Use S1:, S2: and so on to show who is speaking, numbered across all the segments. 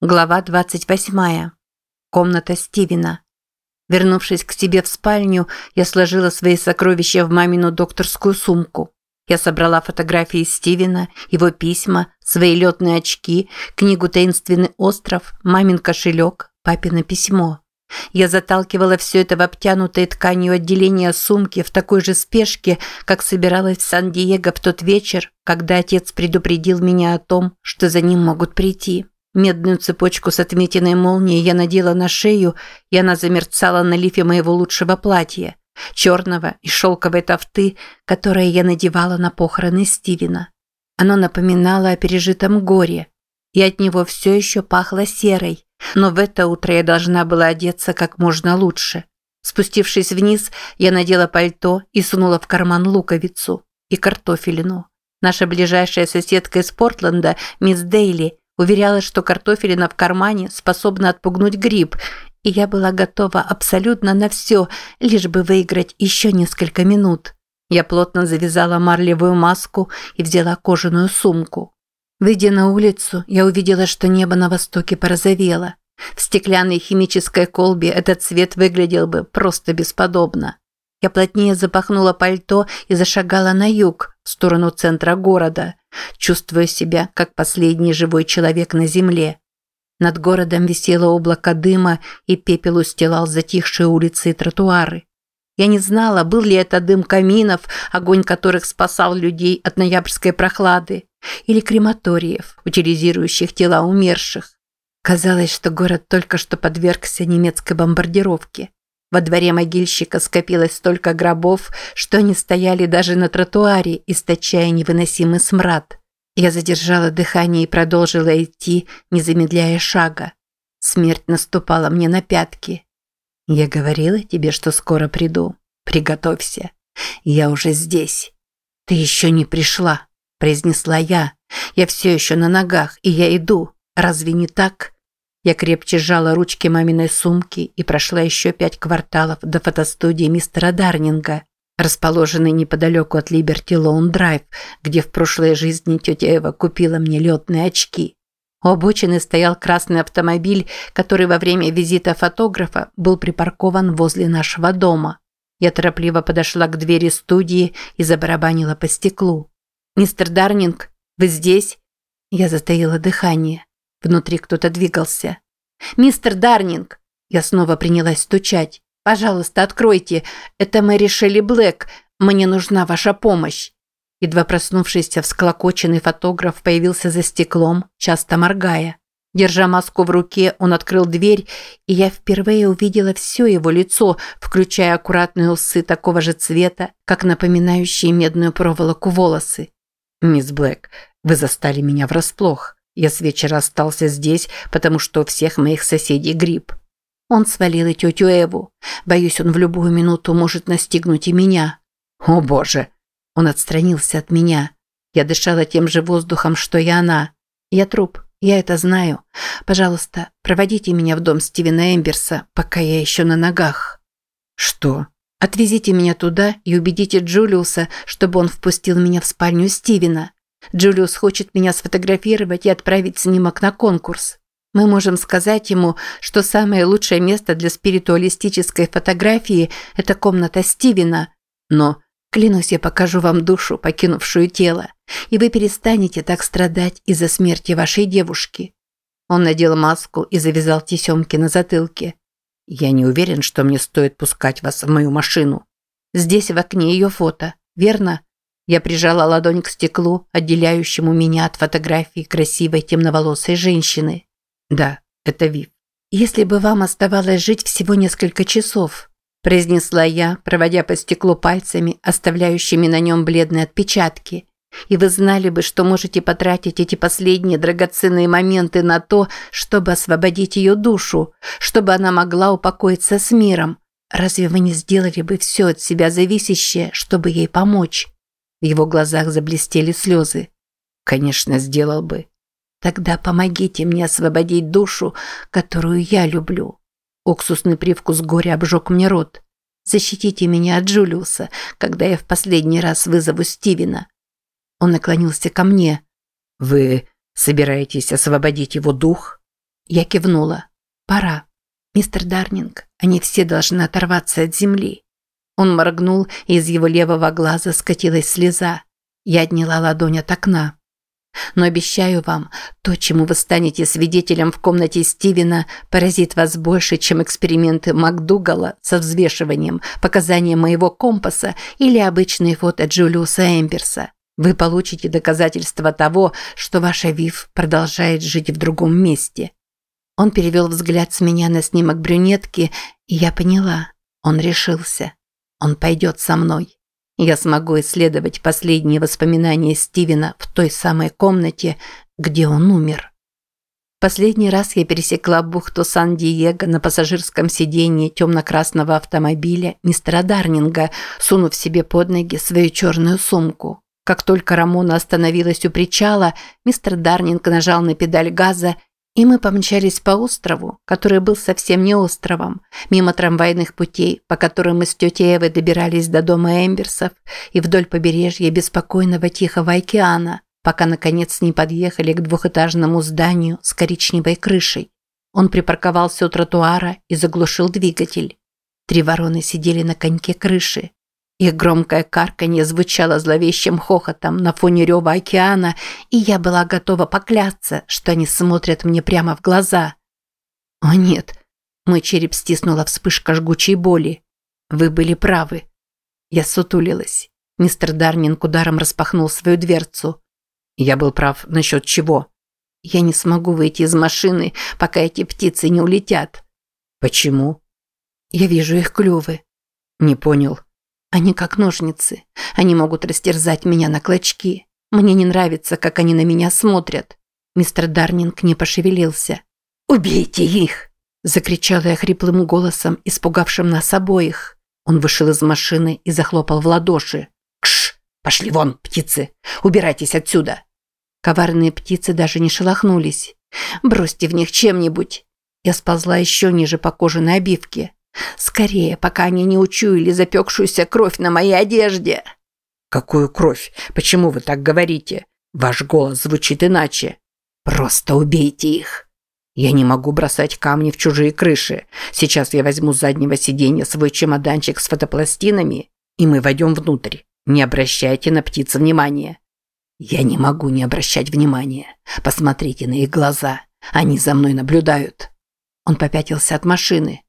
S1: Глава 28. Комната Стивена. Вернувшись к себе в спальню, я сложила свои сокровища в мамину докторскую сумку. Я собрала фотографии Стивена, его письма, свои летные очки, книгу «Таинственный остров», мамин кошелек, папино письмо. Я заталкивала все это в обтянутое тканью отделение сумки в такой же спешке, как собиралась в Сан-Диего в тот вечер, когда отец предупредил меня о том, что за ним могут прийти. Медную цепочку с отметиной молнией я надела на шею, и она замерцала на лифе моего лучшего платья, черного и шелковой тофты, которое я надевала на похороны Стивена. Оно напоминало о пережитом горе, и от него все еще пахло серой, но в это утро я должна была одеться как можно лучше. Спустившись вниз, я надела пальто и сунула в карман луковицу и картофелину. Наша ближайшая соседка из Портленда, мисс Дейли, Уверяла, что картофелина в кармане способна отпугнуть гриб, и я была готова абсолютно на все, лишь бы выиграть еще несколько минут. Я плотно завязала марлевую маску и взяла кожаную сумку. Выйдя на улицу, я увидела, что небо на востоке порозовело. В стеклянной химической колбе этот цвет выглядел бы просто бесподобно. Я плотнее запахнула пальто и зашагала на юг, в сторону центра города, чувствуя себя как последний живой человек на земле. Над городом висело облако дыма, и пепел устилал затихшие улицы и тротуары. Я не знала, был ли это дым каминов, огонь которых спасал людей от ноябрьской прохлады, или крематориев, утилизирующих тела умерших. Казалось, что город только что подвергся немецкой бомбардировке. Во дворе могильщика скопилось столько гробов, что они стояли даже на тротуаре, источая невыносимый смрад. Я задержала дыхание и продолжила идти, не замедляя шага. Смерть наступала мне на пятки. Я говорила тебе, что скоро приду. Приготовься. Я уже здесь. Ты еще не пришла, произнесла я. Я все еще на ногах, и я иду. Разве не так? Я крепче сжала ручки маминой сумки и прошла еще пять кварталов до фотостудии мистера Дарнинга, расположенной неподалеку от Либерти Лоун Драйв, где в прошлой жизни тетя Эва купила мне летные очки. У обочины стоял красный автомобиль, который во время визита фотографа был припаркован возле нашего дома. Я торопливо подошла к двери студии и забарабанила по стеклу. «Мистер Дарнинг, вы здесь?» Я затаила дыхание. Внутри кто-то двигался. «Мистер Дарнинг!» Я снова принялась стучать. «Пожалуйста, откройте. Это Мэри Шелли Блэк. Мне нужна ваша помощь». Едва проснувшийся всклокоченный фотограф появился за стеклом, часто моргая. Держа маску в руке, он открыл дверь, и я впервые увидела все его лицо, включая аккуратные усы такого же цвета, как напоминающие медную проволоку волосы. «Мисс Блэк, вы застали меня врасплох. Я с вечера остался здесь, потому что у всех моих соседей грипп. Он свалил и тетю Эву. Боюсь, он в любую минуту может настигнуть и меня. О боже! Он отстранился от меня. Я дышала тем же воздухом, что и она. Я труп, я это знаю. Пожалуйста, проводите меня в дом Стивена Эмберса, пока я еще на ногах. Что? Отвезите меня туда и убедите Джулиуса, чтобы он впустил меня в спальню Стивена. Джулиус хочет меня сфотографировать и отправить снимок на конкурс. Мы можем сказать ему, что самое лучшее место для спиритуалистической фотографии – это комната Стивена. Но, клянусь, я покажу вам душу, покинувшую тело, и вы перестанете так страдать из-за смерти вашей девушки. Он надел маску и завязал тесемки на затылке. Я не уверен, что мне стоит пускать вас в мою машину. Здесь в окне ее фото, верно? Я прижала ладонь к стеклу, отделяющему меня от фотографии красивой темноволосой женщины. Да, это Вив. Если бы вам оставалось жить всего несколько часов, произнесла я, проводя по стеклу пальцами, оставляющими на нем бледные отпечатки, и вы знали бы, что можете потратить эти последние драгоценные моменты на то, чтобы освободить ее душу, чтобы она могла упокоиться с миром. Разве вы не сделали бы все от себя зависящее, чтобы ей помочь? В его глазах заблестели слезы. Конечно, сделал бы. Тогда помогите мне освободить душу, которую я люблю. Уксусный привкус горя обжег мне рот. Защитите меня от Джулиуса, когда я в последний раз вызову Стивена. Он наклонился ко мне. Вы собираетесь освободить его дух? Я кивнула. «Пора. Мистер Дарнинг, они все должны оторваться от земли». Он моргнул, и из его левого глаза скатилась слеза. Я отняла ладонь от окна. Но обещаю вам, то, чему вы станете свидетелем в комнате Стивена, поразит вас больше, чем эксперименты МакДугала со взвешиванием, показания моего компаса или обычные фото Джулиуса Эмберса. Вы получите доказательства того, что ваша Вив продолжает жить в другом месте. Он перевел взгляд с меня на снимок брюнетки, и я поняла. Он решился. Он пойдет со мной. Я смогу исследовать последние воспоминания Стивена в той самой комнате, где он умер. Последний раз я пересекла бухту Сан-Диего на пассажирском сиденье темно-красного автомобиля мистера Дарнинга, сунув себе под ноги свою черную сумку. Как только Рамона остановилась у причала, мистер Дарнинг нажал на педаль газа, и мы помчались по острову, который был совсем не островом, мимо трамвайных путей, по которым мы с тетей Эвой добирались до дома Эмберсов, и вдоль побережья беспокойного Тихого океана, пока наконец не подъехали к двухэтажному зданию с коричневой крышей. Он припарковался у тротуара и заглушил двигатель. Три вороны сидели на коньке крыши. Их громкое карканье звучало зловещим хохотом на фоне рева океана, и я была готова поклясться, что они смотрят мне прямо в глаза. «О нет!» Мой череп стиснула вспышка жгучей боли. «Вы были правы». Я сутулилась. Мистер Дарнинг ударом распахнул свою дверцу. «Я был прав насчет чего?» «Я не смогу выйти из машины, пока эти птицы не улетят». «Почему?» «Я вижу их клювы». «Не понял». Они как ножницы. Они могут растерзать меня на клочки. Мне не нравится, как они на меня смотрят. Мистер Дарнинг не пошевелился. «Убейте их!» – закричала я хриплым голосом, испугавшим нас обоих. Он вышел из машины и захлопал в ладоши. «Кш! Пошли вон, птицы! Убирайтесь отсюда!» Коварные птицы даже не шелохнулись. «Бросьте в них чем-нибудь!» Я сползла еще ниже по кожаной обивке. Скорее, пока они не учуяли запекшуюся кровь на моей одежде. Какую кровь? Почему вы так говорите? Ваш голос звучит иначе. Просто убейте их. Я не могу бросать камни в чужие крыши. Сейчас я возьму с заднего сиденья свой чемоданчик с фотопластинами, и мы войдем внутрь. Не обращайте на птиц внимания. Я не могу не обращать внимания. Посмотрите на их глаза. Они за мной наблюдают. Он попятился от машины.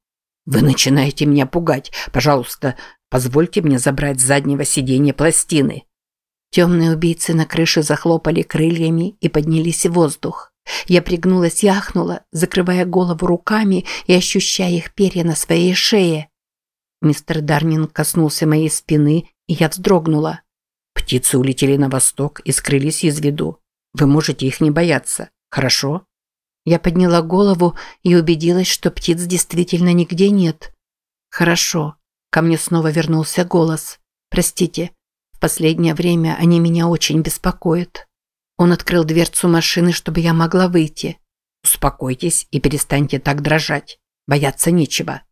S1: Вы начинаете меня пугать. Пожалуйста, позвольте мне забрать с заднего сиденья пластины. Темные убийцы на крыше захлопали крыльями и поднялись в воздух. Я пригнулась и ахнула, закрывая голову руками и ощущая их перья на своей шее. Мистер Дарнинг коснулся моей спины, и я вздрогнула. Птицы улетели на восток и скрылись из виду. Вы можете их не бояться, хорошо? Я подняла голову и убедилась, что птиц действительно нигде нет. Хорошо. Ко мне снова вернулся голос. Простите, в последнее время они меня очень беспокоят. Он открыл дверцу машины, чтобы я могла выйти. Успокойтесь и перестаньте так дрожать. Бояться нечего.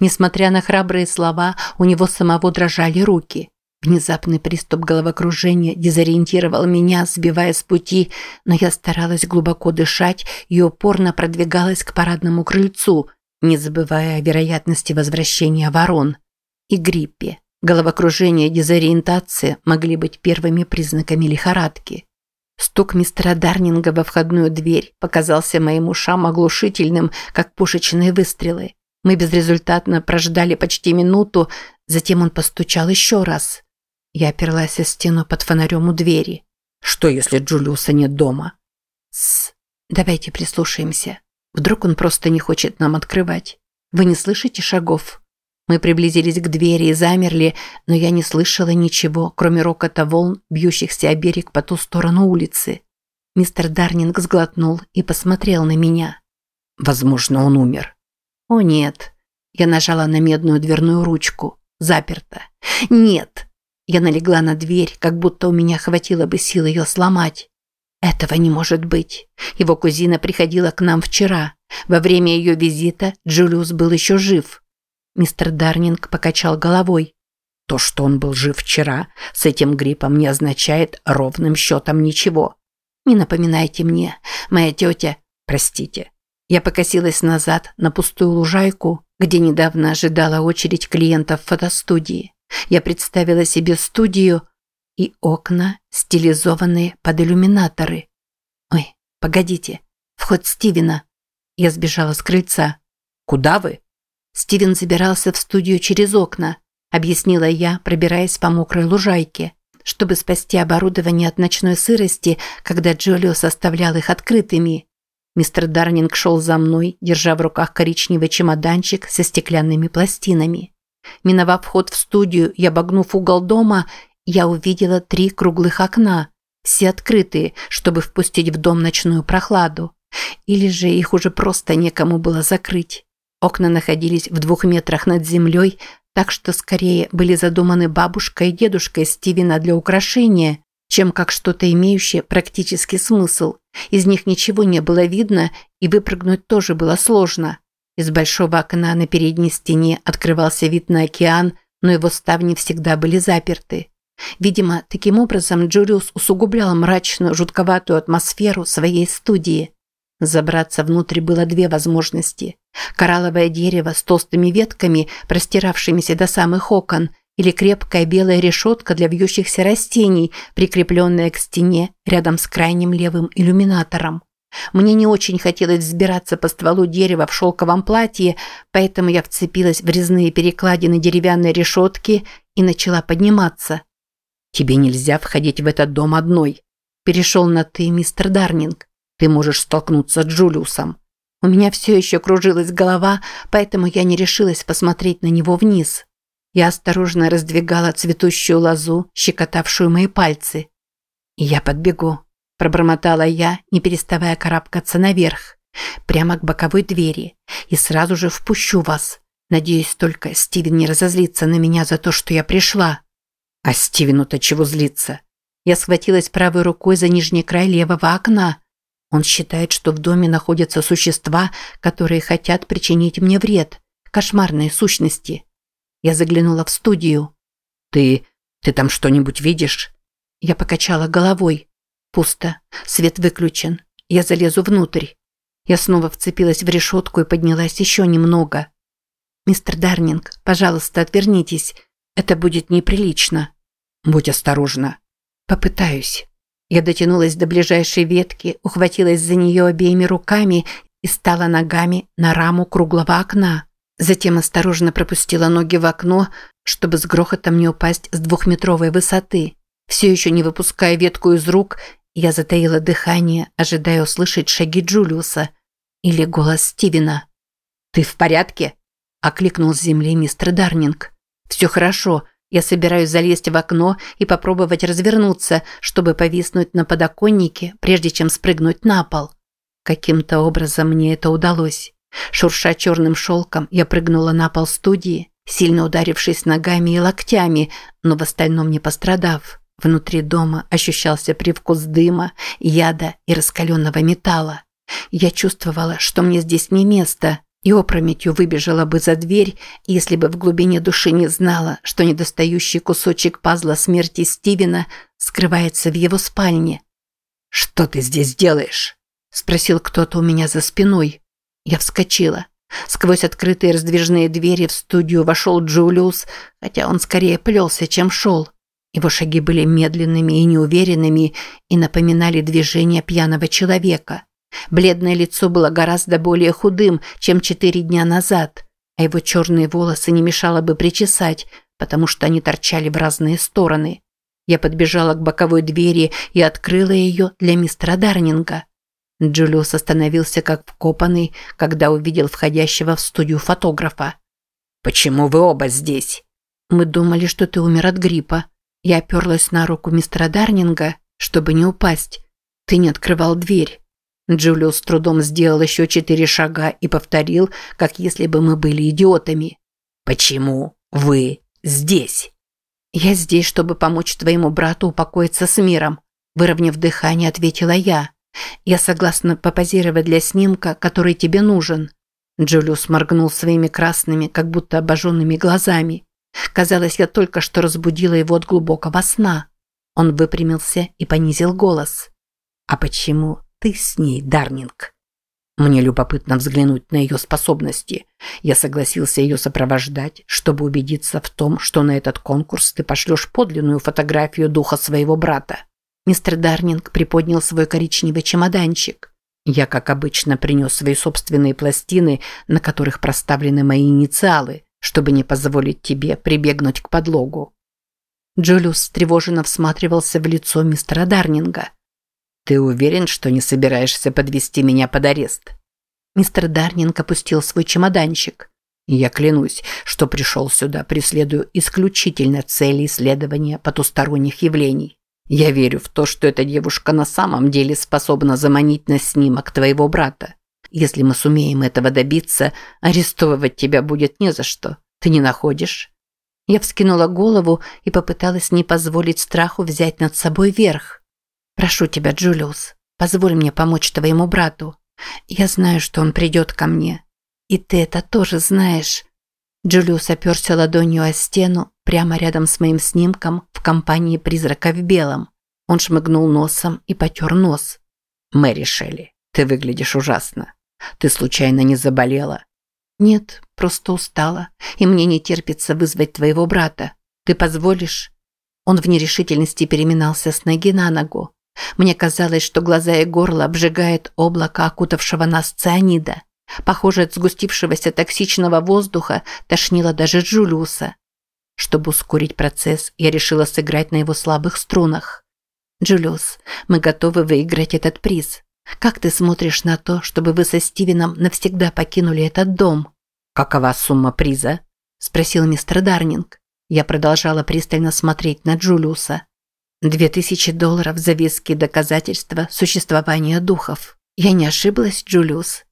S1: Несмотря на храбрые слова, у него самого дрожали руки. Внезапный приступ головокружения дезориентировал меня, сбивая с пути, но я старалась глубоко дышать и упорно продвигалась к парадному крыльцу, не забывая о вероятности возвращения ворон. И гриппе. Головокружение и дезориентация могли быть первыми признаками лихорадки. Стук мистера Дарнинга во входную дверь показался моим ушам оглушительным, как пушечные выстрелы. Мы безрезультатно прождали почти минуту, затем он постучал еще раз. Я оперлась о стену под фонарем у двери. Что, если Джулиуса нет дома? С, давайте прислушаемся. Вдруг он просто не хочет нам открывать. Вы не слышите шагов? Мы приблизились к двери и замерли, но я не слышала ничего, кроме рокота волн, бьющихся о берег по ту сторону улицы. Мистер Дарнинг сглотнул и посмотрел на меня. Возможно, он умер. О нет. Я нажала на медную дверную ручку. Заперто. Нет. Я налегла на дверь, как будто у меня хватило бы сил ее сломать. Этого не может быть. Его кузина приходила к нам вчера. Во время ее визита Джулиус был еще жив. Мистер Дарнинг покачал головой. То, что он был жив вчера, с этим гриппом не означает ровным счетом ничего. Не напоминайте мне. Моя тетя... Простите. Я покосилась назад на пустую лужайку, где недавно ожидала очередь клиентов фотостудии. Я представила себе студию и окна, стилизованные под иллюминаторы. Ой, погодите, вход Стивена. Я сбежала с крыльца. Куда вы? Стивен забирался в студию через окна, объяснила я, пробираясь по мокрой лужайке, чтобы спасти оборудование от ночной сырости, когда Джолио составлял их открытыми. Мистер Дарнинг шел за мной, держа в руках коричневый чемоданчик со стеклянными пластинами. Миновав вход в студию и обогнув угол дома, я увидела три круглых окна, все открытые, чтобы впустить в дом ночную прохладу. Или же их уже просто некому было закрыть. Окна находились в двух метрах над землей, так что скорее были задуманы бабушкой и дедушкой Стивена для украшения, чем как что-то имеющее практический смысл. Из них ничего не было видно, и выпрыгнуть тоже было сложно. Из большого окна на передней стене открывался вид на океан, но его ставни всегда были заперты. Видимо, таким образом Джулиус усугублял мрачную, жутковатую атмосферу своей студии. Забраться внутрь было две возможности. Коралловое дерево с толстыми ветками, простиравшимися до самых окон, или крепкая белая решетка для вьющихся растений, прикрепленная к стене рядом с крайним левым иллюминатором. Мне не очень хотелось взбираться по стволу дерева в шелковом платье, поэтому я вцепилась в резные перекладины деревянной решетки и начала подниматься. «Тебе нельзя входить в этот дом одной», – перешел на «ты», мистер Дарнинг. «Ты можешь столкнуться с Джулиусом». У меня все еще кружилась голова, поэтому я не решилась посмотреть на него вниз. Я осторожно раздвигала цветущую лозу, щекотавшую мои пальцы. «Я подбегу», – пробормотала я, не переставая карабкаться наверх, прямо к боковой двери, и сразу же впущу вас. Надеюсь, только Стивен не разозлится на меня за то, что я пришла. А Стивену-то чего злиться? Я схватилась правой рукой за нижний край левого окна. Он считает, что в доме находятся существа, которые хотят причинить мне вред. Кошмарные сущности. Я заглянула в студию. «Ты... ты там что-нибудь видишь?» Я покачала головой. Пусто. Свет выключен. Я залезу внутрь. Я снова вцепилась в решетку и поднялась еще немного. «Мистер Дарнинг, пожалуйста, отвернитесь. Это будет неприлично». «Будь осторожна». «Попытаюсь». Я дотянулась до ближайшей ветки, ухватилась за нее обеими руками и стала ногами на раму круглого окна. Затем осторожно пропустила ноги в окно, чтобы с грохотом не упасть с двухметровой высоты. Все еще не выпуская ветку из рук, я затаила дыхание, ожидая услышать шаги Джулиуса или голос Стивена. «Ты в порядке?» – окликнул с земли мистер Дарнинг. «Все хорошо. Я собираюсь залезть в окно и попробовать развернуться, чтобы повиснуть на подоконнике, прежде чем спрыгнуть на пол. Каким-то образом мне это удалось. Шурша черным шелком, я прыгнула на пол студии, сильно ударившись ногами и локтями, но в остальном не пострадав. Внутри дома ощущался привкус дыма, яда и раскаленного металла. Я чувствовала, что мне здесь не место, и опрометью выбежала бы за дверь, если бы в глубине души не знала, что недостающий кусочек пазла смерти Стивена скрывается в его спальне. «Что ты здесь делаешь?» – спросил кто-то у меня за спиной. Я вскочила. Сквозь открытые раздвижные двери в студию вошел Джулиус, хотя он скорее плелся, чем шел. Его шаги были медленными и неуверенными и напоминали движение пьяного человека. Бледное лицо было гораздо более худым, чем четыре дня назад, а его черные волосы не мешало бы причесать, потому что они торчали в разные стороны. Я подбежала к боковой двери и открыла ее для мистера Дарнинга. Джулиус остановился как вкопанный, когда увидел входящего в студию фотографа. «Почему вы оба здесь?» «Мы думали, что ты умер от гриппа. Я оперлась на руку мистера Дарнинга, чтобы не упасть. Ты не открывал дверь». Джулиус с трудом сделал еще четыре шага и повторил, как если бы мы были идиотами. «Почему вы здесь?» «Я здесь, чтобы помочь твоему брату упокоиться с миром», выровняв дыхание, ответила я. Я согласна попозировать для снимка, который тебе нужен. Джулиус моргнул своими красными, как будто обожженными глазами. Казалось, я только что разбудила его от глубокого сна. Он выпрямился и понизил голос. «А почему ты с ней, Дарнинг?» Мне любопытно взглянуть на ее способности. Я согласился ее сопровождать, чтобы убедиться в том, что на этот конкурс ты пошлешь подлинную фотографию духа своего брата. Мистер Дарнинг приподнял свой коричневый чемоданчик. Я, как обычно, принес свои собственные пластины, на которых проставлены мои инициалы, чтобы не позволить тебе прибегнуть к подлогу. Джулиус тревоженно всматривался в лицо мистера Дарнинга. «Ты уверен, что не собираешься подвести меня под арест?» Мистер Дарнинг опустил свой чемоданчик. «Я клянусь, что пришел сюда, преследуя исключительно цели исследования потусторонних явлений. Я верю в то, что эта девушка на самом деле способна заманить на снимок твоего брата. Если мы сумеем этого добиться, арестовывать тебя будет не за что. Ты не находишь?» Я вскинула голову и попыталась не позволить страху взять над собой верх. «Прошу тебя, Джулиус, позволь мне помочь твоему брату. Я знаю, что он придет ко мне. И ты это тоже знаешь». Джулиус оперся ладонью о стену прямо рядом с моим снимком в компании призрака в белом. Он шмыгнул носом и потер нос. «Мэри Шелли, ты выглядишь ужасно. Ты случайно не заболела?» «Нет, просто устала, и мне не терпится вызвать твоего брата. Ты позволишь?» Он в нерешительности переминался с ноги на ногу. Мне казалось, что глаза и горло обжигает облако, окутавшего нас цианида. Похоже, от сгустившегося токсичного воздуха тошнило даже Джулиуса. Чтобы ускорить процесс, я решила сыграть на его слабых струнах. «Джулиус, мы готовы выиграть этот приз. Как ты смотришь на то, чтобы вы со Стивеном навсегда покинули этот дом?» «Какова сумма приза?» – спросил мистер Дарнинг. Я продолжала пристально смотреть на Джулиуса. «Две тысячи долларов за веские доказательства существования духов. Я не ошиблась, Джулиус?»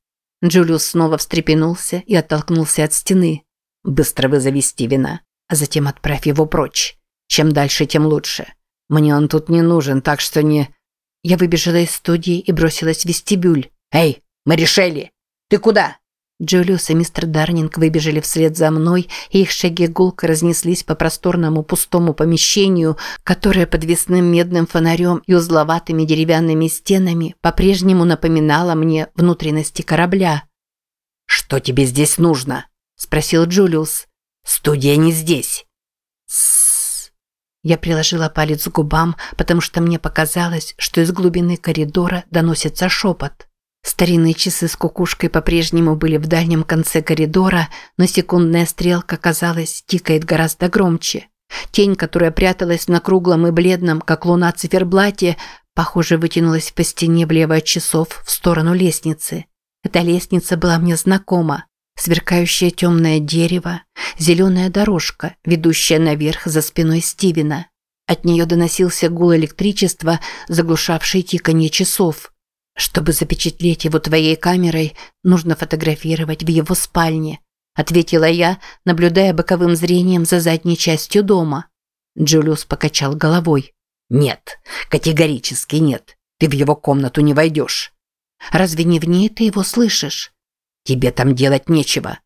S1: Джулиус снова встрепенулся и оттолкнулся от стены. «Быстро вызови Стивена, а затем отправь его прочь. Чем дальше, тем лучше. Мне он тут не нужен, так что не...» Я выбежала из студии и бросилась в вестибюль. «Эй, Мэри Шелли, ты куда?» Джулиус и мистер Дарнинг выбежали вслед за мной, и их шаги гулко разнеслись по просторному пустому помещению, которое под весным медным фонарем и узловатыми деревянными стенами по-прежнему напоминало мне внутренности корабля. «Что тебе здесь нужно?» – спросил Джулиус. «Студия не здесь». Я приложила палец к губам, потому что мне показалось, что из глубины коридора доносится шепот. Старинные часы с кукушкой по-прежнему были в дальнем конце коридора, но секундная стрелка, казалось, тикает гораздо громче. Тень, которая пряталась на круглом и бледном, как луна циферблате, похоже, вытянулась по стене влево от часов в сторону лестницы. Эта лестница была мне знакома. Сверкающее темное дерево, зеленая дорожка, ведущая наверх за спиной Стивена. От нее доносился гул электричества, заглушавший тиканье часов. Чтобы запечатлеть его твоей камерой, нужно фотографировать в его спальне, ответила я, наблюдая боковым зрением за задней частью дома. Джулиус покачал головой. Нет, категорически нет. Ты в его комнату не войдешь. Разве не в ней ты его слышишь? Тебе там делать нечего.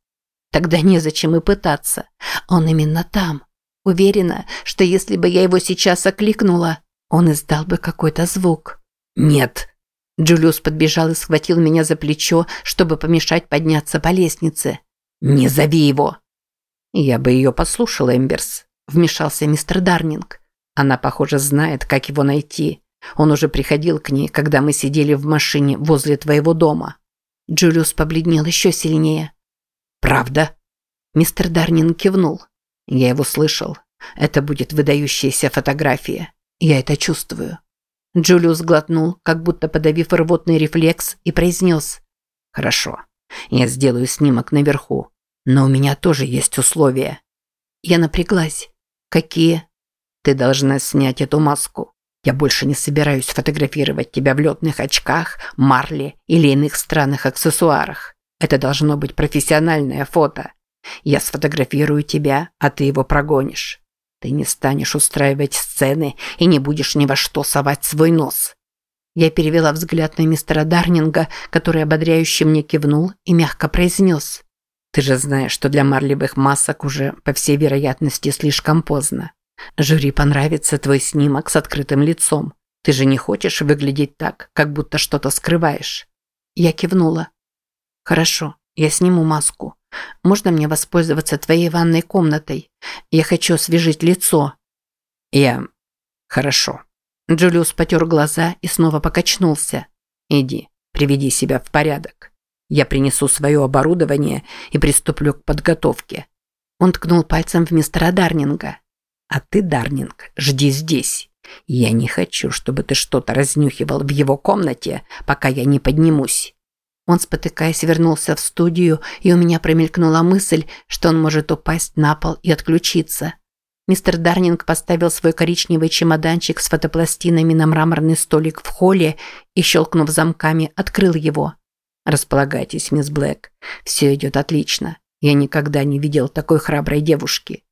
S1: Тогда незачем и пытаться. Он именно там. Уверена, что если бы я его сейчас окликнула, он издал бы какой-то звук. Нет, Джулиус подбежал и схватил меня за плечо, чтобы помешать подняться по лестнице. «Не зови его!» «Я бы ее послушал, Эмберс», – вмешался мистер Дарнинг. «Она, похоже, знает, как его найти. Он уже приходил к ней, когда мы сидели в машине возле твоего дома». Джулиус побледнел еще сильнее. «Правда?» Мистер Дарнинг кивнул. «Я его слышал. Это будет выдающаяся фотография. Я это чувствую. Джулиус глотнул, как будто подавив рвотный рефлекс, и произнес. «Хорошо, я сделаю снимок наверху, но у меня тоже есть условия». Я напряглась. «Какие?» «Ты должна снять эту маску. Я больше не собираюсь фотографировать тебя в летных очках, марле или иных странных аксессуарах. Это должно быть профессиональное фото. Я сфотографирую тебя, а ты его прогонишь. Ты не станешь устраивать сцены и не будешь ни во что совать свой нос. Я перевела взгляд на мистера Дарнинга, который ободряюще мне кивнул и мягко произнес. Ты же знаешь, что для марлевых масок уже, по всей вероятности, слишком поздно. Жюри понравится твой снимок с открытым лицом. Ты же не хочешь выглядеть так, как будто что-то скрываешь. Я кивнула. Хорошо, я сниму маску. Можно мне воспользоваться твоей ванной комнатой? Я хочу освежить лицо. Я... Хорошо. Джулиус потер глаза и снова покачнулся. Иди, приведи себя в порядок. Я принесу свое оборудование и приступлю к подготовке. Он ткнул пальцем в мистера Дарнинга. А ты, Дарнинг, жди здесь. Я не хочу, чтобы ты что-то разнюхивал в его комнате, пока я не поднимусь. Он, спотыкаясь, вернулся в студию, и у меня промелькнула мысль, что он может упасть на пол и отключиться. Мистер Дарнинг поставил свой коричневый чемоданчик с фотопластинами на мраморный столик в холле и, щелкнув замками, открыл его. «Располагайтесь, мисс Блэк. Все идет отлично. Я никогда не видел такой храброй девушки».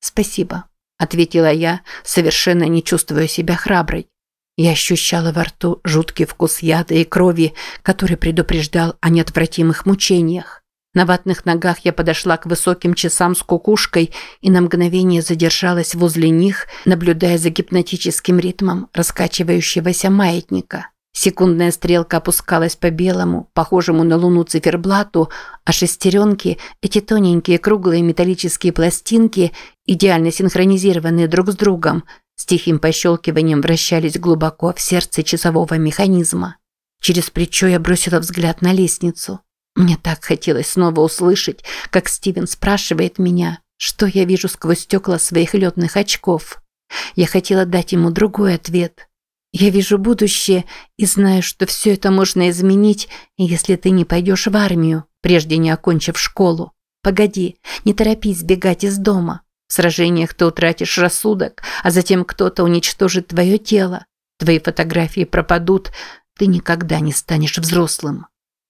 S1: «Спасибо», – ответила я, совершенно не чувствуя себя храброй. Я ощущала во рту жуткий вкус яда и крови, который предупреждал о неотвратимых мучениях. На ватных ногах я подошла к высоким часам с кукушкой и на мгновение задержалась возле них, наблюдая за гипнотическим ритмом раскачивающегося маятника. Секундная стрелка опускалась по белому, похожему на луну циферблату, а шестеренки, эти тоненькие круглые металлические пластинки, идеально синхронизированные друг с другом, с тихим пощелкиванием вращались глубоко в сердце часового механизма. Через плечо я бросила взгляд на лестницу. Мне так хотелось снова услышать, как Стивен спрашивает меня, что я вижу сквозь стекла своих летных очков. Я хотела дать ему другой ответ. Я вижу будущее и знаю, что все это можно изменить, если ты не пойдешь в армию, прежде не окончив школу. Погоди, не торопись сбегать из дома. В сражениях ты утратишь рассудок, а затем кто-то уничтожит твое тело. Твои фотографии пропадут, ты никогда не станешь взрослым.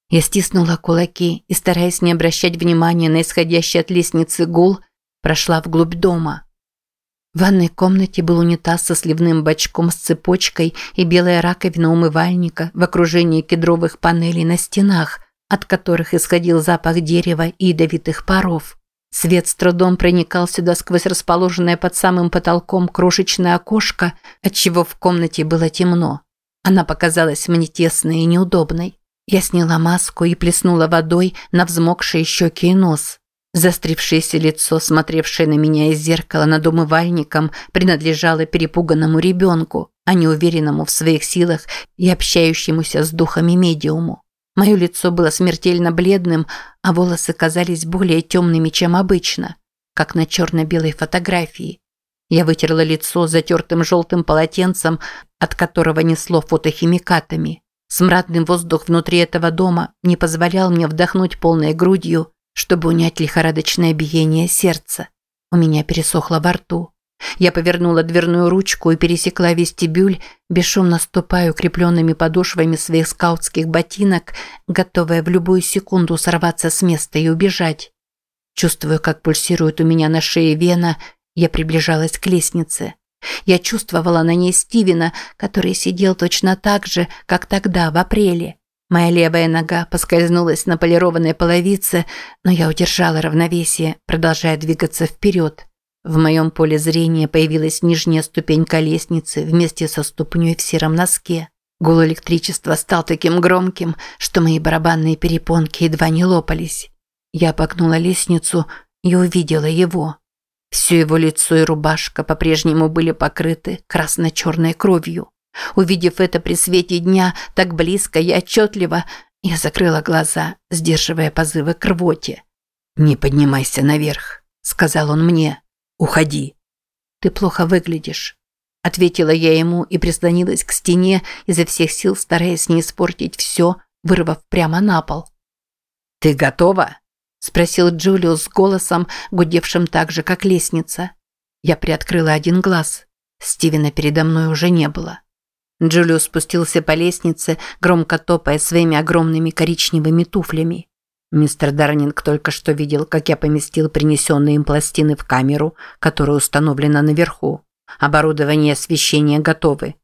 S1: Я стиснула кулаки и, стараясь не обращать внимания на исходящий от лестницы гул, прошла вглубь дома. В ванной комнате был унитаз со сливным бачком с цепочкой и белая раковина умывальника в окружении кедровых панелей на стенах, от которых исходил запах дерева и ядовитых паров. Свет с трудом проникал сюда сквозь расположенное под самым потолком крошечное окошко, отчего в комнате было темно. Она показалась мне тесной и неудобной. Я сняла маску и плеснула водой на взмокшие щеки и нос. Застрившееся лицо, смотревшее на меня из зеркала над умывальником, принадлежало перепуганному ребенку, а не уверенному в своих силах и общающемуся с духами медиуму. Мое лицо было смертельно бледным, а волосы казались более темными, чем обычно, как на черно-белой фотографии. Я вытерла лицо затертым желтым полотенцем, от которого несло фотохимикатами. Смрадный воздух внутри этого дома не позволял мне вдохнуть полной грудью, чтобы унять лихорадочное биение сердца. У меня пересохло во рту. Я повернула дверную ручку и пересекла вестибюль, бесшумно ступая укрепленными подошвами своих скаутских ботинок, готовая в любую секунду сорваться с места и убежать. Чувствуя, как пульсирует у меня на шее вена, я приближалась к лестнице. Я чувствовала на ней Стивена, который сидел точно так же, как тогда, в апреле. Моя левая нога поскользнулась на полированной половице, но я удержала равновесие, продолжая двигаться вперед. В моем поле зрения появилась нижняя ступенька лестницы вместе со ступней в сером носке. Гул электричества стал таким громким, что мои барабанные перепонки едва не лопались. Я обогнула лестницу и увидела его. Все его лицо и рубашка по-прежнему были покрыты красно-черной кровью. Увидев это при свете дня так близко и отчетливо, я закрыла глаза, сдерживая позывы к рвоте. «Не поднимайся наверх», – сказал он мне. «Уходи». «Ты плохо выглядишь», – ответила я ему и прислонилась к стене, изо всех сил стараясь не испортить все, вырвав прямо на пол. «Ты готова?» – спросил Джулиус голосом, гудевшим так же, как лестница. Я приоткрыла один глаз. Стивена передо мной уже не было. Джулиус спустился по лестнице, громко топая своими огромными коричневыми туфлями. Мистер Дарнинг только что видел, как я поместил принесенные им пластины в камеру, которая установлена наверху. Оборудование и освещение готовы.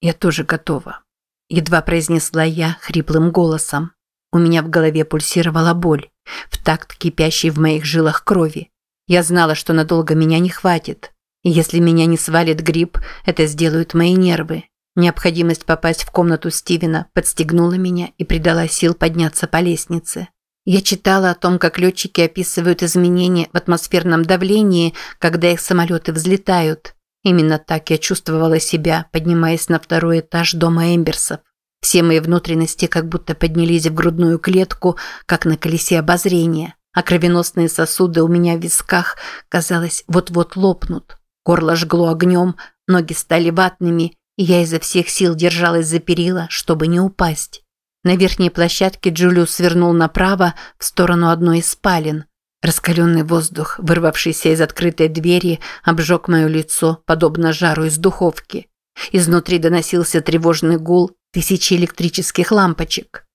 S1: Я тоже готова. Едва произнесла я хриплым голосом. У меня в голове пульсировала боль, в такт кипящей в моих жилах крови. Я знала, что надолго меня не хватит. И если меня не свалит грипп, это сделают мои нервы. Необходимость попасть в комнату Стивена подстегнула меня и придала сил подняться по лестнице. Я читала о том, как летчики описывают изменения в атмосферном давлении, когда их самолеты взлетают. Именно так я чувствовала себя, поднимаясь на второй этаж дома Эмберсов. Все мои внутренности как будто поднялись в грудную клетку, как на колесе обозрения, а кровеносные сосуды у меня в висках, казалось, вот-вот лопнут. Горло жгло огнем, ноги стали ватными, я изо всех сил держалась за перила, чтобы не упасть. На верхней площадке Джулиус свернул направо в сторону одной из спален. Раскаленный воздух, вырвавшийся из открытой двери, обжег мое лицо, подобно жару из духовки. Изнутри доносился тревожный гул тысячи электрических лампочек.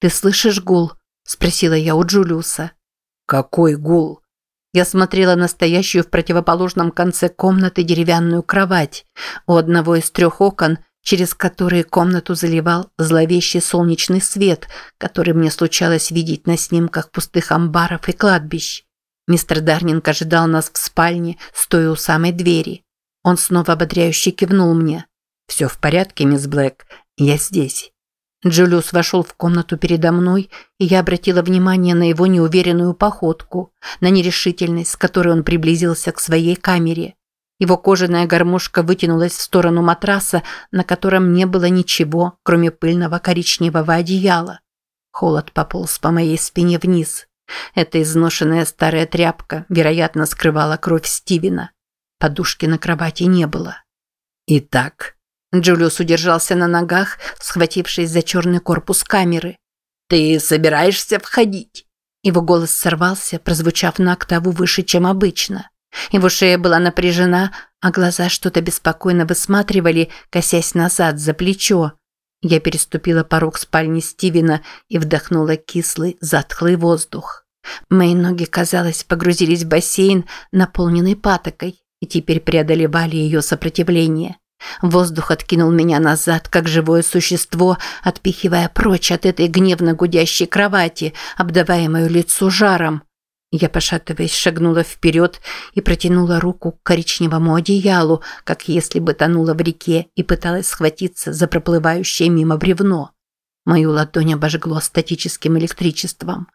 S1: «Ты слышишь гул?» – спросила я у Джулиуса.
S2: «Какой гул?»
S1: Я смотрела на стоящую в противоположном конце комнаты деревянную кровать. У одного из трех окон, через которые комнату заливал зловещий солнечный свет, который мне случалось видеть на снимках пустых амбаров и кладбищ. Мистер Дарнинг ожидал нас в спальне, стоя у самой двери. Он снова ободряюще кивнул мне. «Все в порядке, мисс Блэк. Я здесь». Джулиус вошел в комнату передо мной, и я обратила внимание на его неуверенную походку, на нерешительность, с которой он приблизился к своей камере. Его кожаная гармошка вытянулась в сторону матраса, на котором не было ничего, кроме пыльного коричневого одеяла. Холод пополз по моей спине вниз. Эта изношенная старая тряпка, вероятно, скрывала кровь Стивена. Подушки на кровати не было.
S2: Итак,
S1: Джулиус удержался на ногах, схватившись за черный корпус камеры.
S2: «Ты собираешься входить?»
S1: Его голос сорвался, прозвучав на октаву выше, чем обычно. Его шея была напряжена, а глаза что-то беспокойно высматривали, косясь назад, за плечо. Я переступила порог спальни Стивена и вдохнула кислый, затхлый воздух. Мои ноги, казалось, погрузились в бассейн, наполненный патокой, и теперь преодолевали ее сопротивление. Воздух откинул меня назад, как живое существо, отпихивая прочь от этой гневно гудящей кровати, обдавая мое лицо жаром. Я, пошатываясь, шагнула вперед и протянула руку к коричневому одеялу, как если бы тонула в реке и пыталась схватиться за проплывающее мимо бревно. Мою ладонь обожгло статическим электричеством.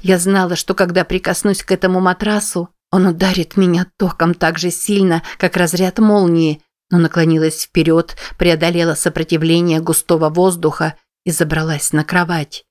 S1: Я знала, что когда прикоснусь к этому матрасу, он ударит меня током так же сильно, как разряд молнии, но наклонилась вперед, преодолела сопротивление густого воздуха и забралась на кровать.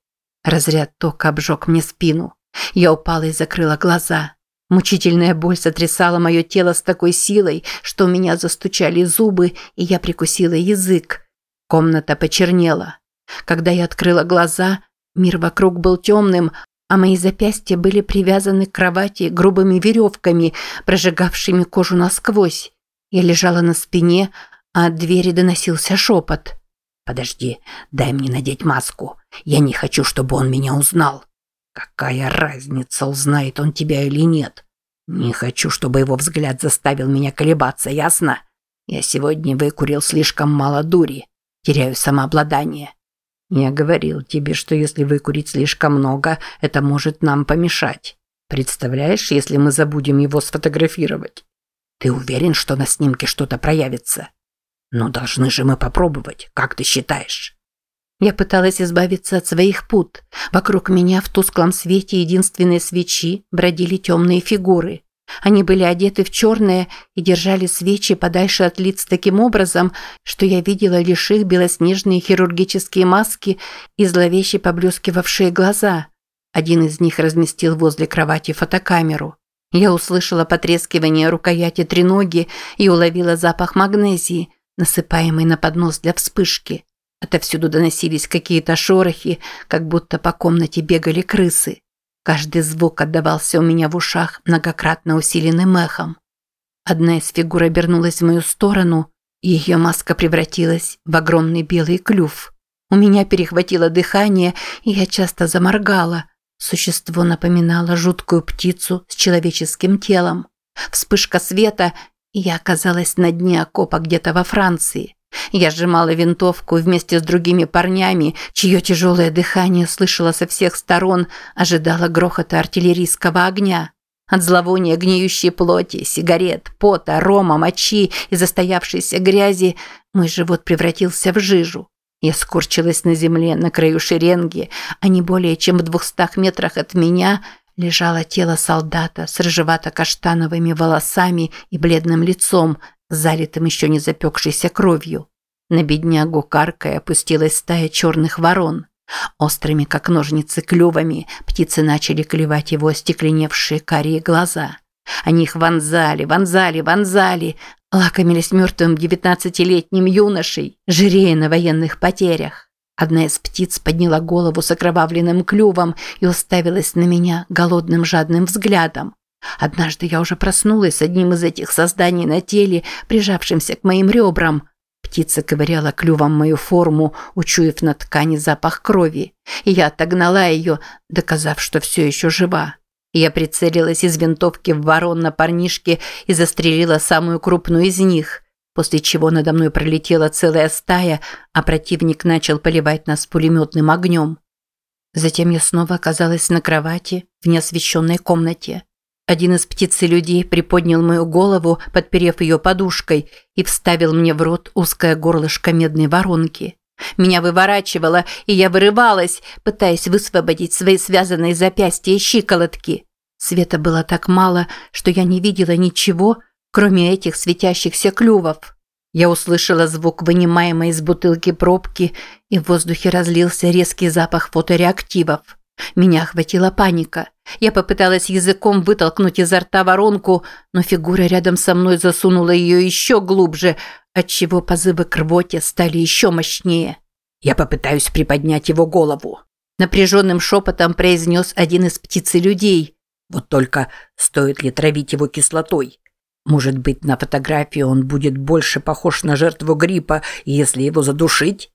S1: Разряд тока обжег мне спину. Я упала и закрыла глаза. Мучительная боль сотрясала мое тело с такой силой, что у меня застучали зубы, и я прикусила язык. Комната почернела. Когда я открыла глаза, мир вокруг был темным, а мои запястья были привязаны к кровати грубыми веревками, прожигавшими кожу насквозь. Я лежала на спине, а от двери доносился шепот.
S2: «Подожди, дай мне надеть маску. Я не хочу, чтобы он меня узнал». Какая разница, узнает он тебя или нет? Не хочу, чтобы его взгляд заставил меня колебаться, ясно? Я сегодня выкурил слишком мало дури. Теряю самообладание. Я говорил тебе, что если выкурить слишком много, это может нам помешать. Представляешь, если мы забудем его сфотографировать? Ты уверен, что на снимке что-то проявится? Ну, должны же мы попробовать. Как ты считаешь?
S1: Я пыталась избавиться от своих пут. Вокруг меня в тусклом свете единственной свечи бродили темные фигуры. Они были одеты в черное и держали свечи подальше от лиц таким образом, что я видела лишь их белоснежные хирургические маски и зловеще поблескивавшие глаза. Один из них разместил возле кровати фотокамеру. Я услышала потрескивание рукояти треноги и уловила запах магнезии, насыпаемый на поднос для вспышки. Отовсюду доносились какие-то шорохи, как будто по комнате бегали крысы. Каждый звук отдавался у меня в ушах многократно усиленным эхом. Одна из фигур обернулась в мою сторону, и ее маска превратилась в огромный белый клюв. У меня перехватило дыхание, и я часто заморгала. Существо напоминало жуткую птицу с человеческим телом. Вспышка света, и я оказалась на дне окопа где-то во Франции. Я сжимала винтовку вместе с другими парнями, чье тяжелое дыхание слышала со всех сторон, ожидала грохота артиллерийского огня. От зловония гниющей плоти, сигарет, пота, рома, мочи и застоявшейся грязи мой живот превратился в жижу. Я скорчилась на земле на краю шеренги, а не более чем в двухстах метрах от меня лежало тело солдата с рыжевато-каштановыми волосами и бледным лицом, залитым еще не запекшейся кровью. На беднягу каркая опустилась стая черных ворон. Острыми, как ножницы, клювами птицы начали клевать его остекленевшие карие глаза. Они их вонзали, вонзали, вонзали, лакомились мертвым девятнадцатилетним юношей, жирея на военных потерях. Одна из птиц подняла голову с окровавленным клювом и уставилась на меня голодным жадным взглядом. Однажды я уже проснулась с одним из этих созданий на теле, прижавшимся к моим ребрам. Птица ковыряла клювом мою форму, учуяв на ткани запах крови, и я отогнала ее, доказав, что все еще жива. Я прицелилась из винтовки в ворон на парнишке и застрелила самую крупную из них, после чего надо мной пролетела целая стая, а противник начал поливать нас пулеметным огнем. Затем я снова оказалась на кровати в неосвещенной комнате. Один из птицы-людей приподнял мою голову, подперев ее подушкой, и вставил мне в рот узкое горлышко медной воронки. Меня выворачивало, и я вырывалась, пытаясь высвободить свои связанные запястья и щиколотки. Света было так мало, что я не видела ничего, кроме этих светящихся клювов. Я услышала звук вынимаемой из бутылки пробки, и в воздухе разлился резкий запах фотореактивов. Меня охватила паника. Я попыталась языком вытолкнуть изо рта воронку, но фигура рядом со мной засунула ее еще глубже, отчего позывы к рвоте стали еще мощнее.
S2: «Я попытаюсь приподнять его голову», –
S1: напряженным шепотом произнес один из птицы-людей.
S2: «Вот только стоит ли травить его кислотой? Может быть, на фотографии он будет больше похож на жертву гриппа, если его задушить?»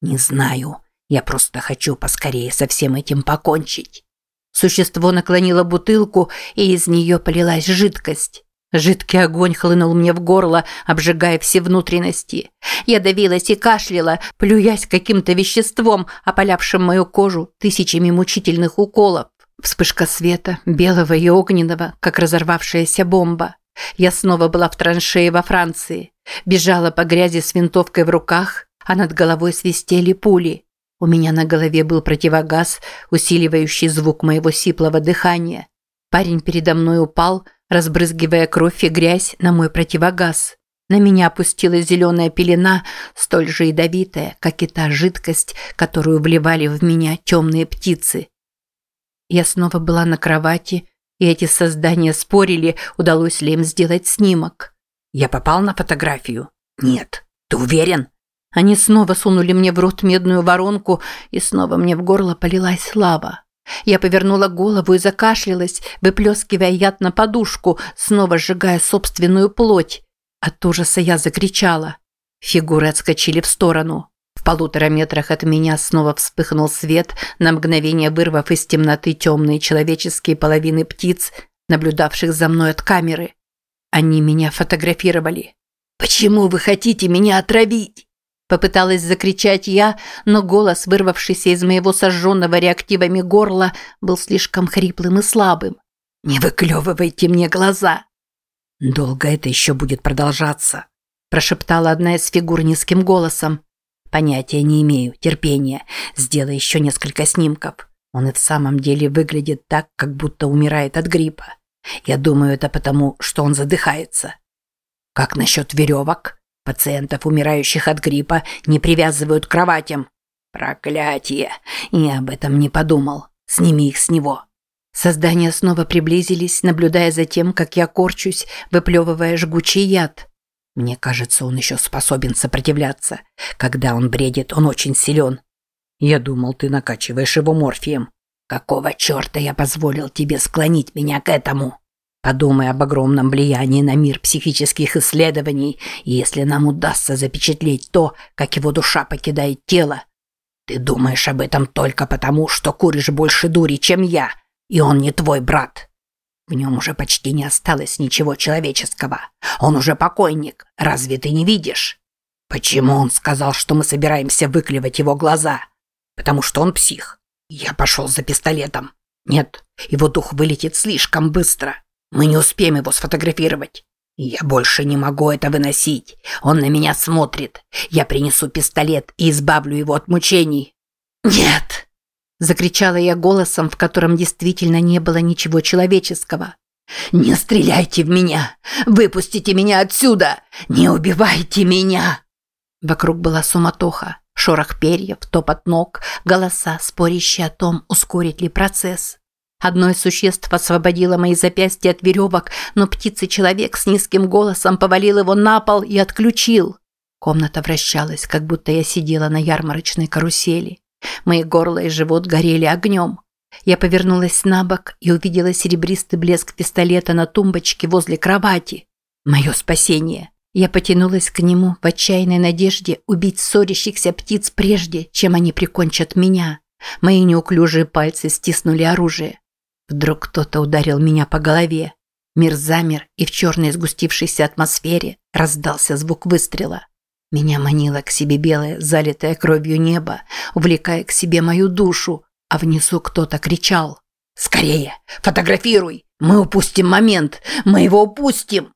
S2: «Не знаю. Я просто хочу поскорее со всем этим покончить».
S1: Существо наклонило бутылку, и из нее полилась жидкость. Жидкий огонь хлынул мне в горло, обжигая все внутренности. Я давилась и кашляла, плюясь каким-то веществом, опалявшим мою кожу тысячами мучительных уколов. Вспышка света, белого и огненного, как разорвавшаяся бомба. Я снова была в траншее во Франции. Бежала по грязи с винтовкой в руках, а над головой свистели пули. У меня на голове был противогаз, усиливающий звук моего сиплого дыхания. Парень передо мной упал, разбрызгивая кровь и грязь на мой противогаз. На меня опустилась зеленая пелена, столь же ядовитая, как и та жидкость, которую вливали в меня темные птицы. Я снова была на кровати, и эти создания спорили, удалось ли им сделать снимок.
S2: «Я попал на фотографию?» «Нет. Ты уверен?»
S1: Они снова сунули мне в рот медную воронку, и снова мне в горло полилась лава. Я повернула голову и закашлялась, выплескивая яд на подушку, снова сжигая собственную плоть. От ужаса я закричала. Фигуры отскочили в сторону. В полутора метрах от меня снова вспыхнул свет, на мгновение вырвав из темноты темные человеческие половины птиц, наблюдавших за мной от камеры. Они меня фотографировали. «Почему вы хотите меня отравить?» Попыталась закричать я, но голос, вырвавшийся из моего сожженного реактивами горла, был слишком хриплым и слабым. «Не выклевывайте мне глаза!»
S2: «Долго это еще будет продолжаться?»
S1: прошептала одна из фигур низким голосом.
S2: «Понятия не имею, терпения. Сделай еще несколько снимков. Он и в самом деле выглядит так, как будто умирает от гриппа. Я думаю, это потому, что он задыхается». «Как насчет веревок?» Пациентов, умирающих от гриппа, не привязывают к кроватям. Проклятие! Я об этом не подумал. Сними их с него.
S1: Создания снова приблизились, наблюдая за тем, как я корчусь, выплевывая жгучий яд.
S2: Мне кажется, он еще способен сопротивляться. Когда он бредит, он очень силен. Я думал, ты накачиваешь его морфием. Какого черта я позволил тебе склонить меня к этому? Подумай об огромном влиянии на мир психических исследований, и если нам удастся запечатлеть то, как его душа покидает тело. Ты думаешь об этом только потому, что куришь больше дури, чем я, и он не твой брат. В нем уже почти не осталось ничего человеческого. Он уже покойник, разве ты не видишь? Почему он сказал, что мы собираемся выклевать его глаза? Потому что он псих. Я пошел за пистолетом. Нет, его дух вылетит слишком быстро. Мы не успеем его сфотографировать. Я больше не могу это выносить. Он на меня смотрит. Я принесу пистолет и избавлю его от мучений.
S1: Нет! Закричала я голосом, в котором действительно не было ничего человеческого.
S2: «Не стреляйте в меня! Выпустите меня отсюда! Не убивайте меня!»
S1: Вокруг была суматоха, шорох перьев, топот ног, голоса, спорящие о том, ускорить ли процесс. Одно из существ освободило мои запястья от веревок, но птица-человек с низким голосом повалил его на пол и отключил. Комната вращалась, как будто я сидела на ярмарочной карусели. Мои горло и живот горели огнем. Я повернулась на бок и увидела серебристый блеск пистолета на тумбочке возле кровати. Мое спасение. Я потянулась к нему в отчаянной надежде убить ссорящихся птиц прежде, чем они прикончат меня. Мои неуклюжие пальцы стиснули оружие. Вдруг кто-то ударил меня по голове. Мир замер, и в черной сгустившейся атмосфере раздался звук выстрела. Меня манило к себе белое, залитое кровью небо, увлекая к себе мою душу, а внизу кто-то кричал. «Скорее! Фотографируй! Мы упустим момент! Мы его упустим!»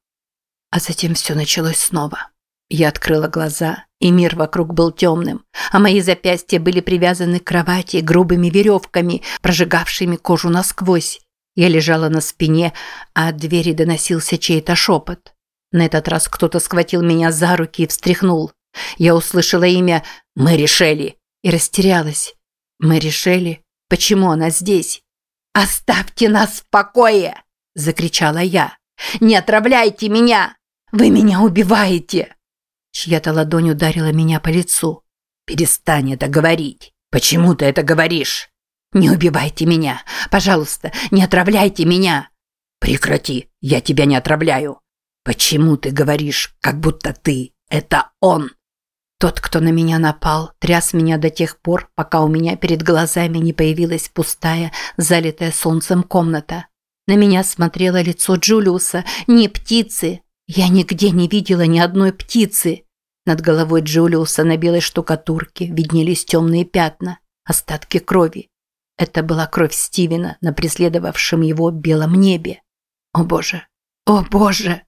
S1: А затем все началось снова. Я открыла глаза, и мир вокруг был темным, а мои запястья были привязаны к кровати грубыми веревками, прожигавшими кожу насквозь. Я лежала на спине, а от двери доносился чей-то шепот. На этот раз кто-то схватил меня за руки и встряхнул. Я услышала имя «Мэри Шелли» и растерялась. «Мэри Шелли? Почему она здесь?» «Оставьте нас в покое!» – закричала я. «Не отравляйте меня! Вы меня убиваете!» Чья-то ладонь ударила меня по лицу. «Перестань это говорить! Почему ты это говоришь?» «Не убивайте меня! Пожалуйста, не отравляйте меня!» «Прекрати! Я тебя не отравляю!» «Почему ты говоришь, как будто ты – это он?» Тот, кто на меня напал, тряс меня до тех пор, пока у меня перед глазами не появилась пустая, залитая солнцем комната. На меня смотрело лицо Джулиуса, не птицы, я нигде не видела ни одной птицы. Над головой Джулиуса на белой штукатурке виднелись темные пятна, остатки крови. Это была кровь Стивена на преследовавшем его белом небе. О боже! О боже!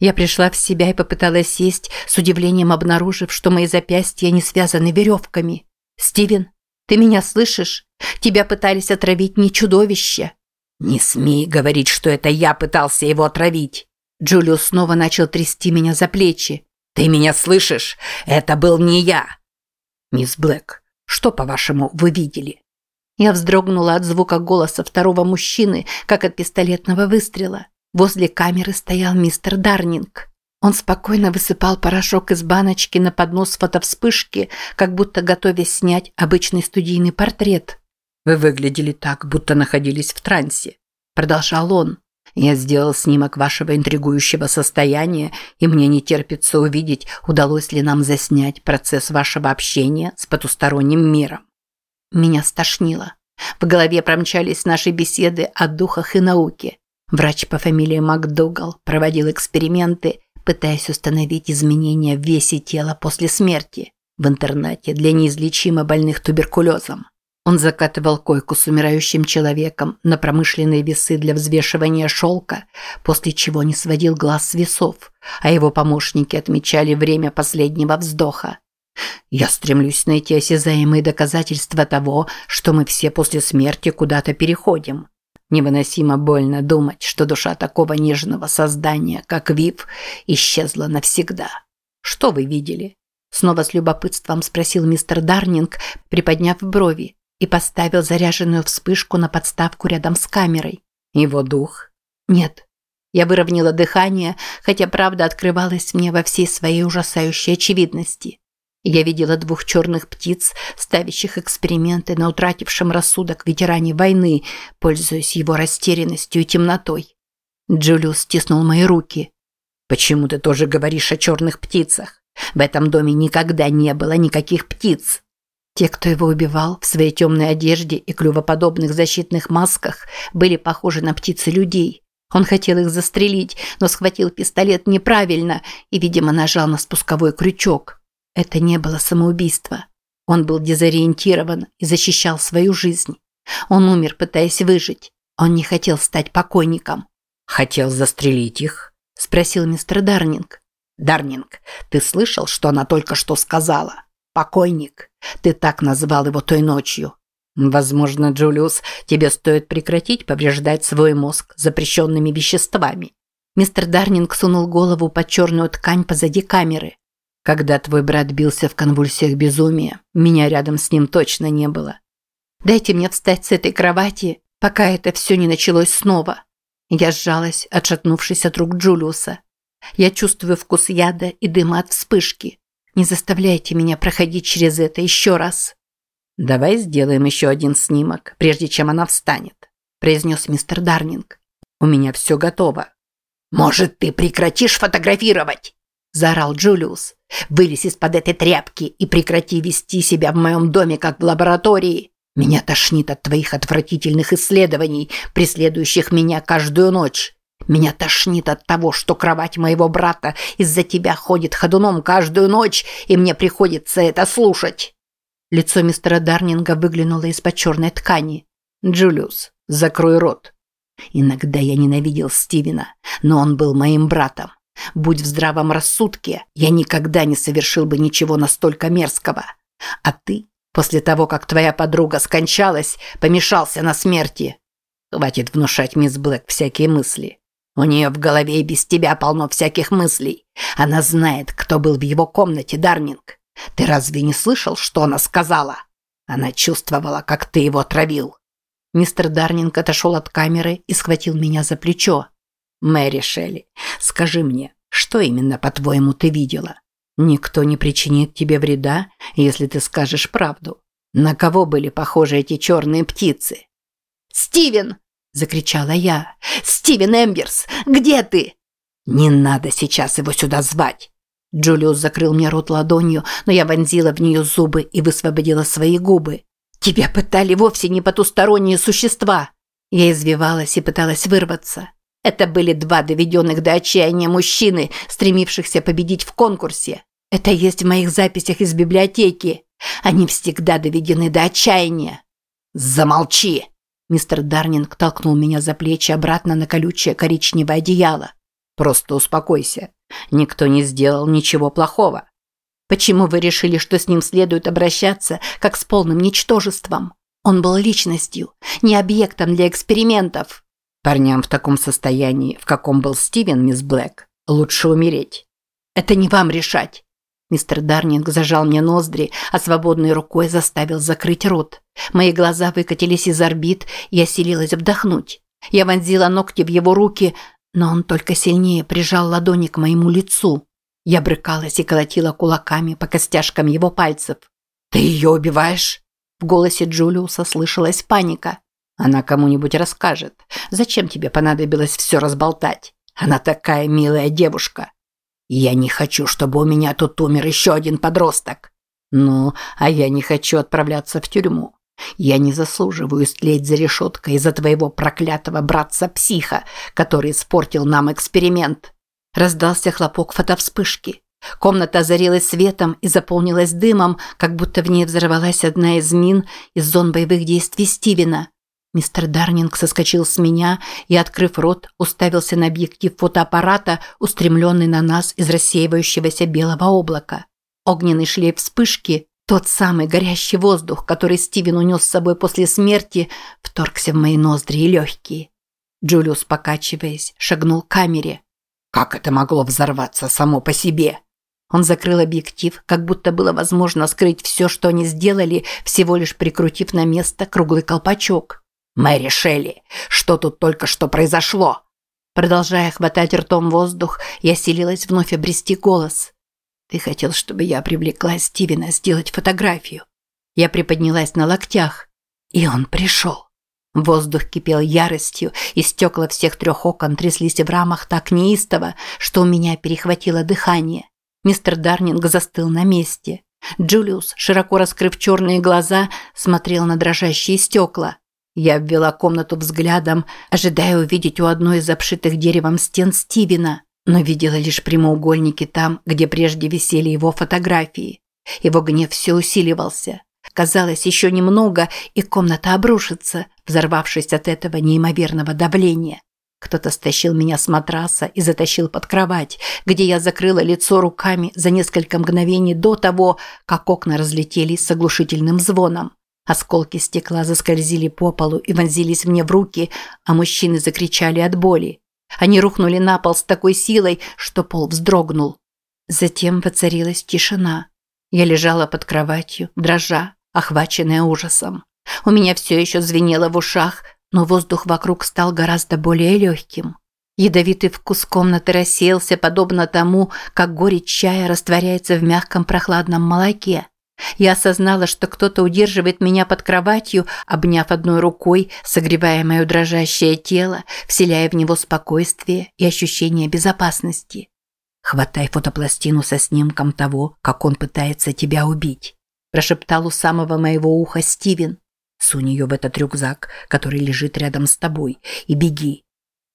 S1: Я пришла в себя и попыталась сесть, с удивлением обнаружив, что мои запястья не связаны веревками. «Стивен, ты меня слышишь? Тебя пытались отравить не чудовище!» «Не смей говорить, что это я пытался его отравить!» Джулиус снова начал трясти меня за плечи. «Ты меня слышишь? Это был не я!» «Мисс Блэк, что, по-вашему, вы видели?» Я вздрогнула от звука голоса второго мужчины, как от пистолетного выстрела. Возле камеры стоял мистер Дарнинг. Он спокойно высыпал порошок из баночки на поднос фотовспышки, как будто готовясь снять обычный студийный портрет. «Вы выглядели так, будто находились в трансе», – продолжал он. Я сделал снимок вашего интригующего состояния, и мне не терпится увидеть, удалось ли нам заснять процесс вашего общения с потусторонним миром. Меня стошнило. В голове промчались наши беседы о духах и науке. Врач по фамилии МакДугал проводил эксперименты, пытаясь установить изменения в весе тела после смерти в интернате для неизлечимо больных туберкулезом. Он закатывал койку с умирающим человеком на промышленные весы для взвешивания шелка, после чего не сводил глаз с весов, а его помощники отмечали время последнего вздоха. Я стремлюсь найти осязаемые доказательства того, что мы все после смерти куда-то переходим. Невыносимо больно думать, что душа такого нежного создания, как Вив, исчезла навсегда. Что вы видели? Снова с любопытством спросил мистер Дарнинг, приподняв брови и поставил заряженную вспышку на подставку рядом с камерой. Его дух? Нет. Я выровняла дыхание, хотя правда открывалась мне во всей своей ужасающей очевидности. Я видела двух черных птиц, ставящих эксперименты на утратившем рассудок ветеране войны, пользуясь его растерянностью и темнотой. Джулиус стиснул мои руки. «Почему ты тоже говоришь о черных птицах? В этом доме никогда не было никаких птиц». Те, кто его убивал, в своей темной одежде и клювоподобных защитных масках, были похожи на птицы людей. Он хотел их застрелить, но схватил пистолет неправильно и, видимо, нажал на спусковой крючок. Это не было самоубийство. Он был дезориентирован и защищал свою жизнь. Он умер, пытаясь выжить. Он не хотел стать покойником. Хотел застрелить их. – спросил мистер Дарнинг.
S2: «Дарнинг, ты слышал, что она только что сказала? Покойник. Ты так назвал его той ночью. Возможно, Джулиус, тебе стоит прекратить повреждать свой мозг запрещенными веществами».
S1: Мистер Дарнинг сунул голову под черную ткань позади камеры.
S2: «Когда твой брат бился в конвульсиях безумия, меня рядом с ним точно не было.
S1: Дайте мне встать с этой кровати, пока это все не началось снова». Я сжалась, отшатнувшись от рук Джулиуса. Я чувствую вкус яда и дыма от вспышки. Не заставляйте меня проходить через это еще раз.
S2: Давай сделаем еще один снимок, прежде чем она встанет, произнес мистер Дарнинг. У меня все готово. Может, ты прекратишь фотографировать? заорал Джулиус. Вылезь из-под этой тряпки и прекрати вести себя в моем доме как в лаборатории. Меня тошнит от твоих отвратительных исследований, преследующих меня каждую ночь. Меня тошнит от того, что кровать моего брата из-за тебя ходит ходуном каждую ночь, и мне приходится это слушать.
S1: Лицо мистера Дарнинга выглянуло из-под черной ткани.
S2: Джулиус, закрой рот. Иногда я ненавидел Стивена, но он был моим братом. Будь в здравом рассудке, я никогда не совершил бы ничего настолько мерзкого. А ты После того, как твоя подруга скончалась, помешался на смерти. Хватит внушать мисс Блэк всякие мысли. У нее в голове и без тебя полно всяких мыслей. Она знает, кто был в его комнате, Дарнинг. Ты разве не слышал, что она сказала? Она чувствовала, как ты его отравил.
S1: Мистер Дарнинг отошел от камеры и схватил меня за плечо.
S2: Мэри Шелли, скажи мне, что именно, по-твоему, ты видела? Никто не причинит тебе вреда, если ты скажешь правду. На кого были похожи эти черные птицы?
S1: «Стивен!» – закричала я. «Стивен Эмберс, где ты?»
S2: «Не надо сейчас его сюда звать!» Джулиус закрыл мне рот ладонью, но я вонзила в нее зубы и высвободила свои губы.
S1: «Тебя пытали вовсе не потусторонние существа!» Я извивалась и пыталась вырваться. Это были два доведенных до отчаяния мужчины, стремившихся победить в конкурсе. Это есть в моих записях из библиотеки. Они всегда доведены до отчаяния.
S2: Замолчи! Мистер Дарнинг толкнул меня за плечи обратно на колючее коричневое одеяло. Просто успокойся. Никто не сделал ничего плохого.
S1: Почему вы решили, что с ним следует обращаться как с полным ничтожеством? Он был личностью, не объектом для экспериментов.
S2: Парням в таком состоянии, в каком был Стивен, мисс Блэк, лучше умереть.
S1: Это не вам решать. Мистер Дарнинг зажал мне ноздри, а свободной рукой заставил закрыть рот. Мои глаза выкатились из орбит, я селилась вдохнуть. Я вонзила ногти в его руки, но он только сильнее прижал ладони к моему лицу. Я брыкалась и колотила кулаками по костяшкам его пальцев.
S2: «Ты ее убиваешь?»
S1: В голосе Джулиуса слышалась паника.
S2: Она кому-нибудь расскажет. Зачем тебе понадобилось все разболтать? Она такая милая девушка. Я не хочу, чтобы у меня тут умер еще один подросток. Ну, а я не хочу отправляться в тюрьму. Я не заслуживаю стлеть за решеткой из-за твоего проклятого братца-психа, который испортил нам эксперимент.
S1: Раздался хлопок фотовспышки. Комната озарилась светом и заполнилась дымом, как будто в ней взорвалась одна из мин из зон боевых действий Стивена. Мистер Дарнинг соскочил с меня и, открыв рот, уставился на объектив фотоаппарата, устремленный на нас из рассеивающегося белого облака. Огненный шлейф вспышки, тот самый горящий воздух, который Стивен унес с собой после смерти, вторгся в мои ноздри и легкие. Джулиус, покачиваясь, шагнул к камере.
S2: «Как это могло взорваться само по себе?»
S1: Он закрыл объектив, как будто было возможно скрыть все, что они сделали, всего лишь прикрутив на место круглый колпачок.
S2: «Мэри Шелли, что тут только что произошло?»
S1: Продолжая хватать ртом воздух, я силилась вновь обрести голос. «Ты хотел, чтобы я привлекла Стивена сделать фотографию?» Я приподнялась на локтях, и он пришел. Воздух кипел яростью, и стекла всех трех окон тряслись в рамах так неистово, что у меня перехватило дыхание. Мистер Дарнинг застыл на месте. Джулиус, широко раскрыв черные глаза, смотрел на дрожащие стекла. Я обвела комнату взглядом, ожидая увидеть у одной из обшитых деревом стен Стивена, но видела лишь прямоугольники там, где прежде висели его фотографии. Его гнев все усиливался. Казалось, еще немного, и комната обрушится, взорвавшись от этого неимоверного давления. Кто-то стащил меня с матраса и затащил под кровать, где я закрыла лицо руками за несколько мгновений до того, как окна разлетелись с оглушительным звоном. Осколки стекла заскользили по полу и вонзились мне в руки, а мужчины закричали от боли. Они рухнули на пол с такой силой, что пол вздрогнул. Затем воцарилась тишина. Я лежала под кроватью, дрожа, охваченная ужасом. У меня все еще звенело в ушах, но воздух вокруг стал гораздо более легким. Ядовитый вкус комнаты рассеялся, подобно тому, как горечь чая растворяется в мягком прохладном молоке. Я осознала, что кто-то удерживает меня под кроватью, обняв одной рукой, согревая мое дрожащее тело, вселяя в него спокойствие и ощущение безопасности. «Хватай фотопластину со снимком того, как он пытается тебя убить», прошептал у самого моего уха Стивен. «Сунь ее в этот рюкзак, который лежит рядом с тобой, и беги.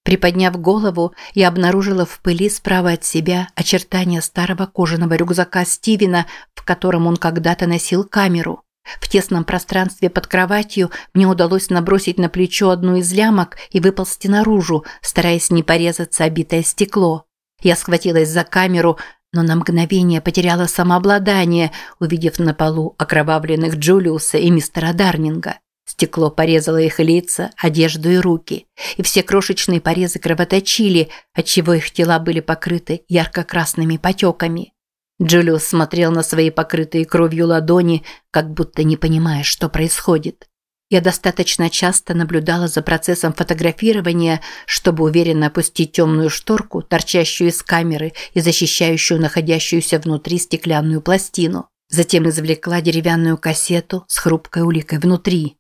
S1: Приподняв голову, я обнаружила в пыли справа от себя очертания старого кожаного рюкзака Стивена, в котором он когда-то носил камеру. В тесном пространстве под кроватью мне удалось набросить на плечо одну из лямок и выползти наружу, стараясь не порезаться обитое стекло. Я схватилась за камеру, но на мгновение потеряла самообладание, увидев на полу окровавленных Джулиуса и мистера Дарнинга. Стекло порезало их лица, одежду и руки, и все крошечные порезы кровоточили, отчего их тела были покрыты ярко-красными потеками. Джулиус смотрел на свои покрытые кровью ладони, как будто не понимая, что происходит. Я достаточно часто наблюдала за процессом фотографирования, чтобы уверенно опустить темную шторку, торчащую из камеры и защищающую находящуюся внутри стеклянную пластину. Затем извлекла деревянную кассету с хрупкой уликой внутри.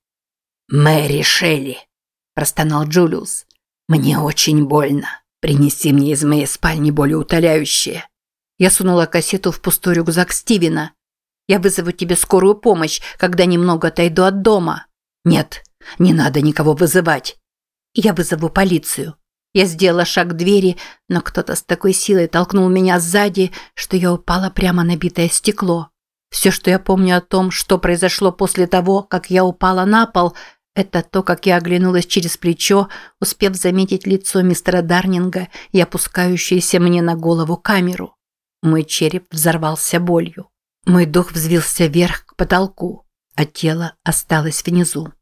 S2: «Мэри Шелли», – простонал Джулиус. «Мне очень больно. Принеси мне из моей спальни более утоляющее».
S1: Я сунула кассету в пустой рюкзак Стивена. «Я вызову тебе скорую помощь, когда немного отойду от дома».
S2: «Нет, не надо никого вызывать».
S1: «Я вызову полицию». Я сделала шаг к двери, но кто-то с такой силой толкнул меня сзади, что я упала прямо на битое стекло. Все, что я помню о том, что произошло после того, как я упала на пол – это то, как я оглянулась через плечо, успев заметить лицо мистера Дарнинга и опускающуюся мне на голову камеру. Мой череп взорвался болью. Мой дух взвился вверх к потолку, а тело осталось внизу.